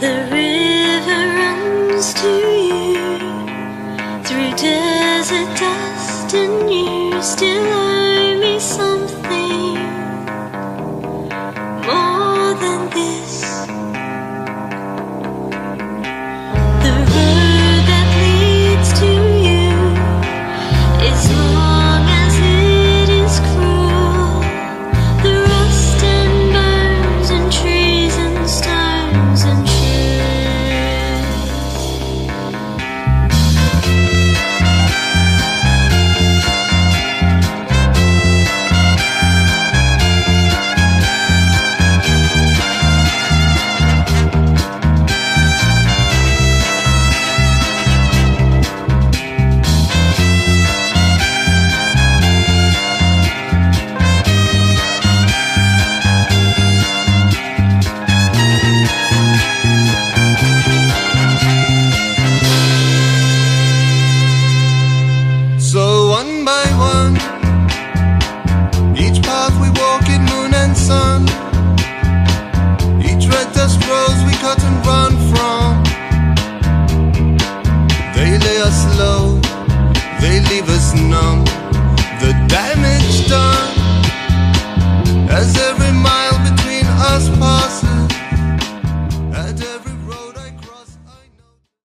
The river runs to you through desert dust, and you still some. cut and run from. They lay us low, they leave us numb.